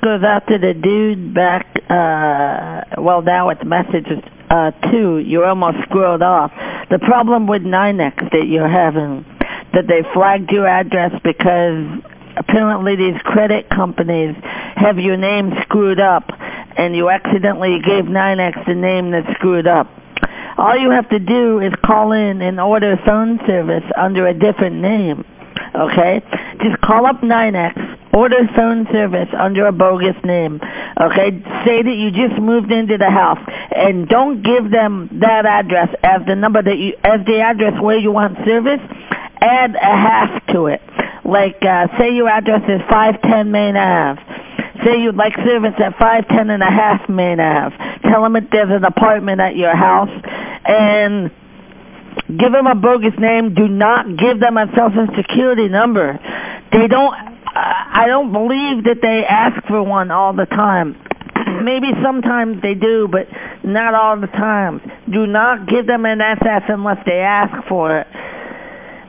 goes out to the dude back, uh, well, now it's messages, uh, two. You're almost screwed off. The problem with NYNEX that you're having, that they flagged your address because apparently these credit companies have your name screwed up and you accidentally gave NYNEX the name that's screwed up. All you have to do is call in and order phone service under a different name, okay? Just call up NYNEX, order phone service under a bogus name, okay? Say that you just moved into the house, and don't give them that address as the number that you, as the address where you want service. Add a half to it. Like, uh, say your address is 510 Main Ave. Say you'd like service at 510 and a half Main Ave. Tell them that there's an apartment at your house, and give them a bogus name. Do not give them a social security number. They don't, I don't believe that they ask for one all the time. Maybe sometimes they do, but not all the time. Do not give them an SS unless they ask for it.